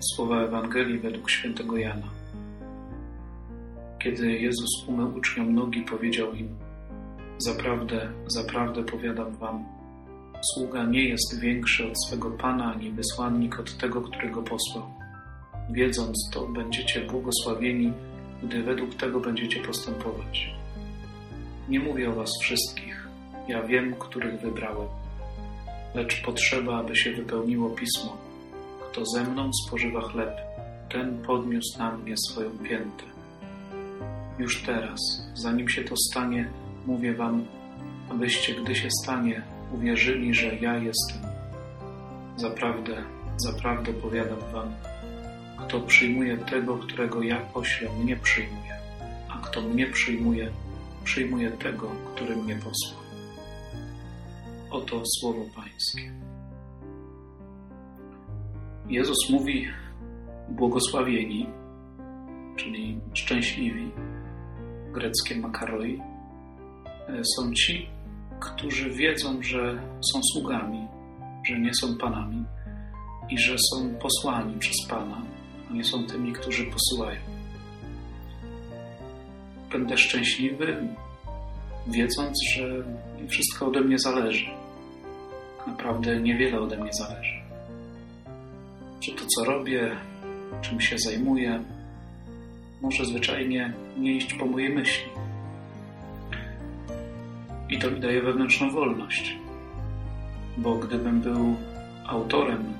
Słowa Ewangelii według świętego Jana. Kiedy Jezus umył uczniom nogi, powiedział im: Zaprawdę, zaprawdę powiadam wam, sługa nie jest większy od swego pana, ani wysłannik od tego, którego posłał. Wiedząc to, będziecie błogosławieni, gdy według tego będziecie postępować. Nie mówię o was wszystkich, ja wiem, których wybrałem. Lecz potrzeba, aby się wypełniło pismo. Kto ze mną spożywa chleb, ten podniósł na mnie swoją piętę. Już teraz, zanim się to stanie, mówię wam, abyście, gdy się stanie, uwierzyli, że ja jestem. Zaprawdę, zaprawdę powiadam wam, kto przyjmuje tego, którego ja poślę, mnie przyjmuje, a kto mnie przyjmuje, przyjmuje tego, który mnie posłał. Oto słowo Pańskie. Jezus mówi błogosławieni, czyli szczęśliwi, greckie makaroi, są ci, którzy wiedzą, że są sługami, że nie są panami i że są posłani przez Pana, a nie są tymi, którzy posyłają. Będę szczęśliwy, wiedząc, że wszystko ode mnie zależy. Naprawdę niewiele ode mnie zależy. To, co robię, czym się zajmuję, może zwyczajnie nie iść po mojej myśli. I to mi daje wewnętrzną wolność. Bo gdybym był autorem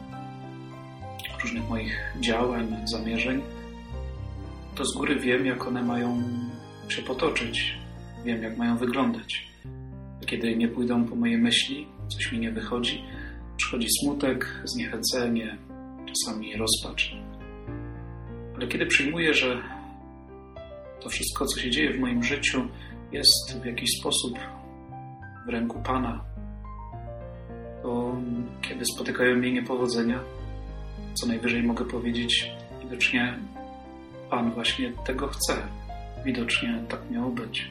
różnych moich działań, zamierzeń, to z góry wiem, jak one mają się potoczyć, wiem, jak mają wyglądać. Kiedy nie pójdą po mojej myśli, coś mi nie wychodzi, przychodzi smutek, zniechęcenie, czasami rozpacz. Ale kiedy przyjmuję, że to wszystko, co się dzieje w moim życiu, jest w jakiś sposób w ręku Pana, to kiedy spotykają mnie niepowodzenia, co najwyżej mogę powiedzieć, widocznie Pan właśnie tego chce. Widocznie tak miało być.